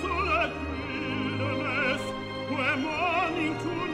sulle quilde mes, where morning to